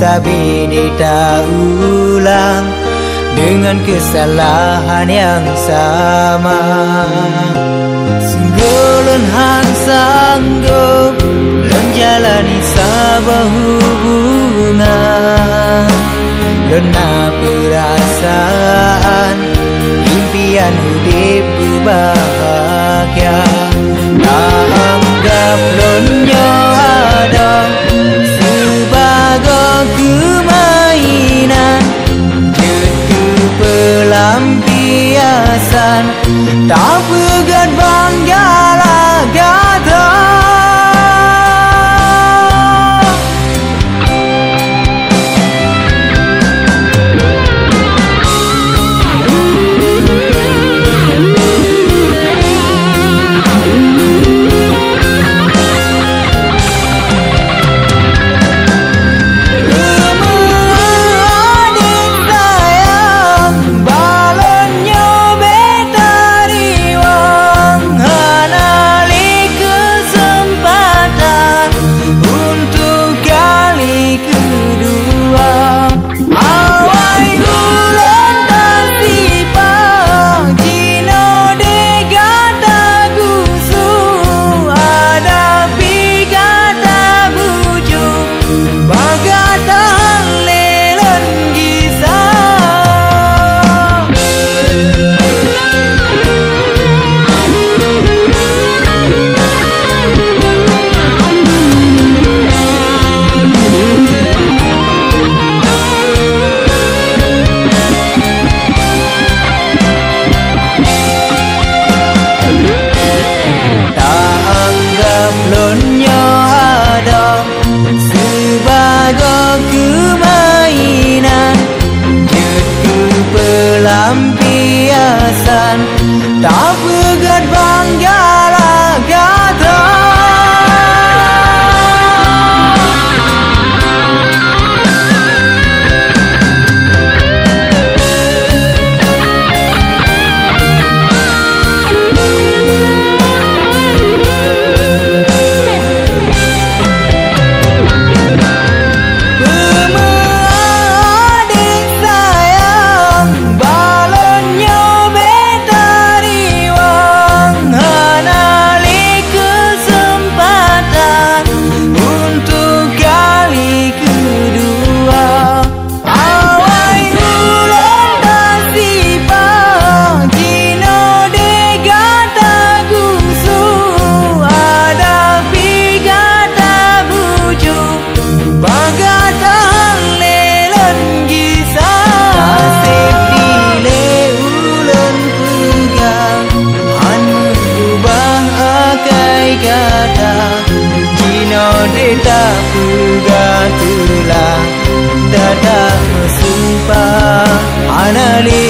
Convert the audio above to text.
Sabini tak Dengan kesalahan yang sama. Singgulun han sanggup Menjalani sabah hubungan. Lena perasaan, Impian hidup bahagia. Tak anggap lonyo bad run. அனலே